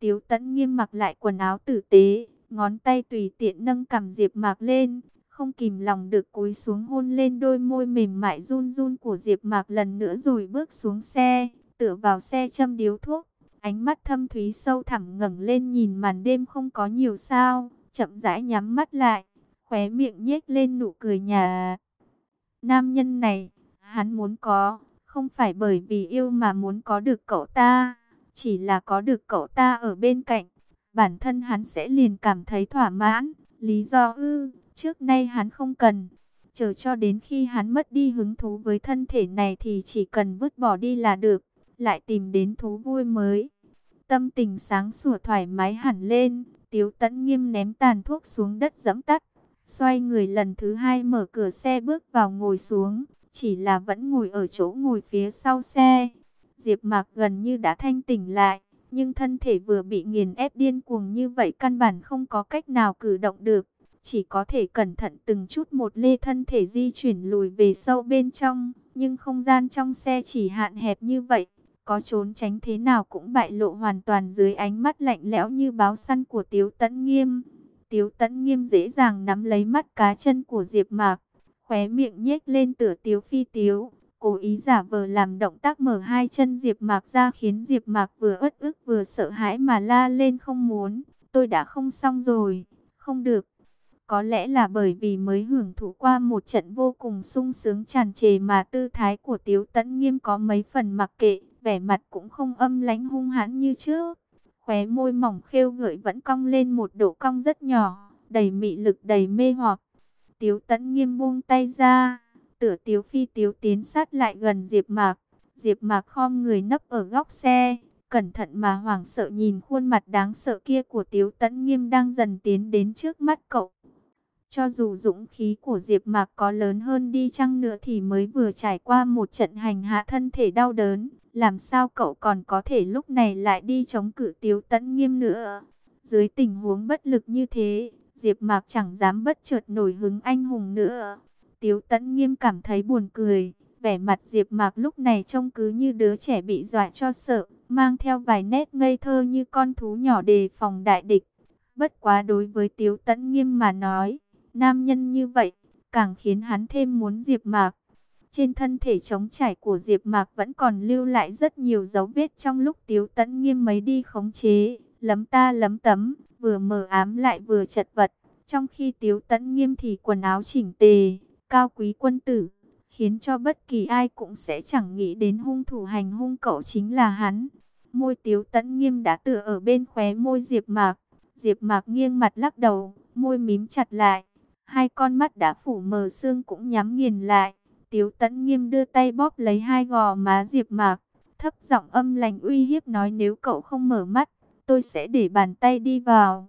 S1: Tiếu Tấn nghiêm mặc lại quần áo tử tế, ngón tay tùy tiện nâng cằm Diệp Mạc lên, không kìm lòng được cúi xuống hôn lên đôi môi mềm mại run run của Diệp Mạc lần nữa rồi bước xuống xe, tựa vào xe châm điếu thuốc, ánh mắt thâm thúy sâu thẳm ngẩng lên nhìn màn đêm không có nhiều sao, chậm rãi nhắm mắt lại, khóe miệng nhếch lên nụ cười nhà. Nam nhân này, hắn muốn có, không phải bởi vì yêu mà muốn có được cậu ta, chỉ là có được cậu ta ở bên cạnh, bản thân hắn sẽ liền cảm thấy thỏa mãn. Lý do ư, trước nay hắn không cần. Chờ cho đến khi hắn mất đi hứng thú với thân thể này thì chỉ cần vứt bỏ đi là được, lại tìm đến thú vui mới. Tâm tình sáng sủa thoải mái hẳn lên, Tiếu Tấn Nghiêm ném tàn thuốc xuống đất dẫm tắt, xoay người lần thứ hai mở cửa xe bước vào ngồi xuống, chỉ là vẫn ngồi ở chỗ ngồi phía sau xe. Diệp Mạc gần như đã thanh tỉnh lại, nhưng thân thể vừa bị nghiền ép điên cuồng như vậy căn bản không có cách nào cử động được, chỉ có thể cẩn thận từng chút một lê thân thể di chuyển lùi về sâu bên trong, nhưng không gian trong xe chỉ hạn hẹp như vậy, có trốn tránh thế nào cũng bại lộ hoàn toàn dưới ánh mắt lạnh lẽo như báo săn của Tiếu Tấn Nghiêm. Tiếu Tấn Nghiêm dễ dàng nắm lấy mắt cá chân của Diệp Mạc, khóe miệng nhếch lên tựa Tiếu Phi Tiếu, cố ý giả vờ làm động tác mở hai chân Diệp Mạc ra khiến Diệp Mạc vừa uất ức vừa sợ hãi mà la lên không muốn, tôi đã không xong rồi, không được. Có lẽ là bởi vì mới hưởng thụ qua một trận vô cùng sung sướng tràn trề mà tư thái của Tiếu Tấn Nghiêm có mấy phần mặc kệ, vẻ mặt cũng không âm lãnh hung hãn như trước. Khóe môi mỏng khêu gợi vẫn cong lên một độ cong rất nhỏ, đầy mị lực đầy mê hoặc. Tiếu Tấn Nghiêm buông tay ra, Tựa Tiếu Phi Tiếu tiến sát lại gần Diệp Mạc. Diệp Mạc khom người nấp ở góc xe, cẩn thận mà hoảng sợ nhìn khuôn mặt đáng sợ kia của Tiếu Tấn Nghiêm đang dần tiến đến trước mắt cậu. Cho dù dũng khí của Diệp Mạc có lớn hơn đi chăng nữa thì mới vừa trải qua một trận hành hạ thân thể đau đớn, làm sao cậu còn có thể lúc này lại đi chống cự Tiếu Tấn Nghiêm nữa? Dưới tình huống bất lực như thế, Diệp Mạc chẳng dám bất chợt nổi hứng anh hùng nữa. Tiếu Tấn Nghiêm cảm thấy buồn cười, vẻ mặt Diệp Mạc lúc này trông cứ như đứa trẻ bị dọa cho sợ, mang theo vài nét ngây thơ như con thú nhỏ đề phòng đại địch. Bất quá đối với Tiếu Tấn Nghiêm mà nói, nam nhân như vậy, càng khiến hắn thêm muốn Diệp Mạc. Trên thân thể trống trải của Diệp Mạc vẫn còn lưu lại rất nhiều dấu vết trong lúc Tiếu Tấn Nghiêm mấy đi khống chế, lấm ta lấm tấm, vừa mờ ám lại vừa chật vật. Trong khi Tiếu Tấn Nghiêm thì quần áo chỉnh tề, cao quý quân tử, khiến cho bất kỳ ai cũng sẽ chẳng nghĩ đến hung thủ hành hung cậu chính là hắn. Môi tiếu tẫn nghiêm đã tựa ở bên khóe môi Diệp Mạc, Diệp Mạc nghiêng mặt lắc đầu, môi mím chặt lại, hai con mắt đã phủ mờ xương cũng nhắm nghiền lại. Tiếu tẫn nghiêm đưa tay bóp lấy hai gò má Diệp Mạc, thấp giọng âm lành uy hiếp nói nếu cậu không mở mắt, tôi sẽ để bàn tay đi vào.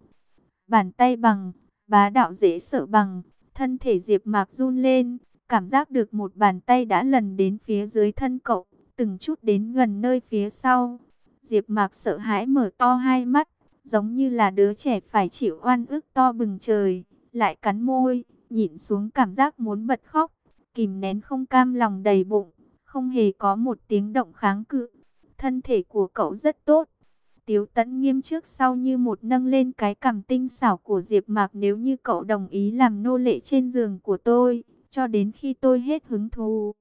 S1: Bàn tay bằng, bá đạo dễ sợ bằng, thân thể Diệp Mạc run lên, cảm giác được một bàn tay đã lần đến phía dưới thân cậu, từng chút đến gần nơi phía sau. Diệp Mạc sợ hãi mở to hai mắt, giống như là đứa trẻ phải chịu oan ức to bừng trời, lại cắn môi, nhịn xuống cảm giác muốn bật khóc, kìm nén không cam lòng đầy bụng, không hề có một tiếng động kháng cự. Thân thể của cậu rất tốt. Tiếu tẫn nghiêm trước sau như một nâng lên cái cằm tinh xảo của Diệp Mạc nếu như cậu đồng ý làm nô lệ trên giường của tôi, cho đến khi tôi hết hứng thú.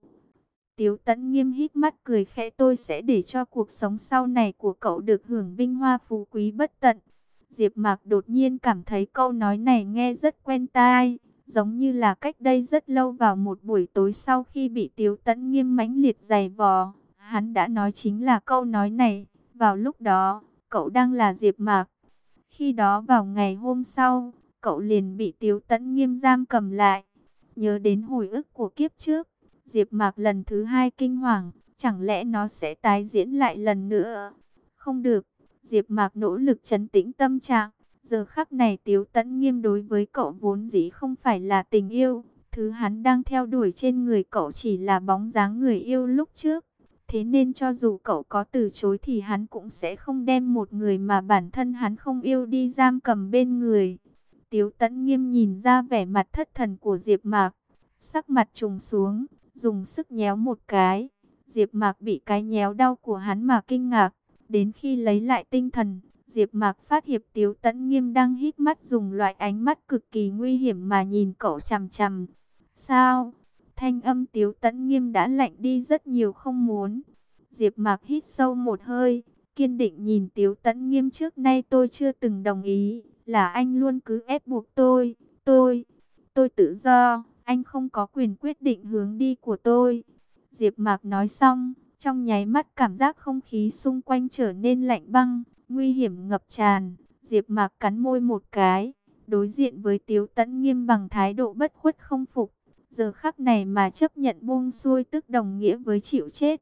S1: Tiếu tẫn nghiêm hít mắt cười khẽ tôi sẽ để cho cuộc sống sau này của cậu được hưởng vinh hoa phú quý bất tận. Diệp Mạc đột nhiên cảm thấy câu nói này nghe rất quen tai, giống như là cách đây rất lâu vào một buổi tối sau khi bị Tiếu Tấn nghiêm mãnh liệt giày vò, hắn đã nói chính là câu nói này, vào lúc đó, cậu đang là Diệp Mạc. Khi đó vào ngày hôm sau, cậu liền bị Tiếu Tấn nghiêm giam cầm lại. Nhớ đến hồi ức của kiếp trước, Diệp Mạc lần thứ hai kinh hoàng, chẳng lẽ nó sẽ tái diễn lại lần nữa? Không được, Diệp Mạc nỗ lực trấn tĩnh tâm trạng. Giờ khắc này Tiếu Tấn Nghiêm đối với cậu vốn dĩ không phải là tình yêu, thứ hắn đang theo đuổi trên người cậu chỉ là bóng dáng người yêu lúc trước. Thế nên cho dù cậu có từ chối thì hắn cũng sẽ không đem một người mà bản thân hắn không yêu đi giam cầm bên người. Tiếu Tẫn Nghiêm nhìn ra vẻ mặt thất thần của Diệp Mạc, sắc mặt trùng xuống, dùng sức nhéo một cái. Diệp Mạc bị cái nhéo đau của hắn mà kinh ngạc, đến khi lấy lại tinh thần, Diệp Mạc phát hiệp Tiếu Tấn Nghiêm đang hít mắt dùng loại ánh mắt cực kỳ nguy hiểm mà nhìn cậu chằm chằm. "Sao?" Thanh âm Tiếu Tấn Nghiêm đã lạnh đi rất nhiều không muốn. Diệp Mạc hít sâu một hơi, kiên định nhìn Tiếu Tấn Nghiêm trước nay tôi chưa từng đồng ý, là anh luôn cứ ép buộc tôi, tôi, tôi tự do, anh không có quyền quyết định hướng đi của tôi. Diệp Mạc nói xong, trong nháy mắt cảm giác không khí xung quanh trở nên lạnh băng, nguy hiểm ngập tràn. Diệp Mạc cắn môi một cái, đối diện với Tiếu Tấn Nghiêm bằng thái độ bất khuất không phục. Giờ khắc này mà chấp nhận buông xuôi tức đồng nghĩa với chịu chết.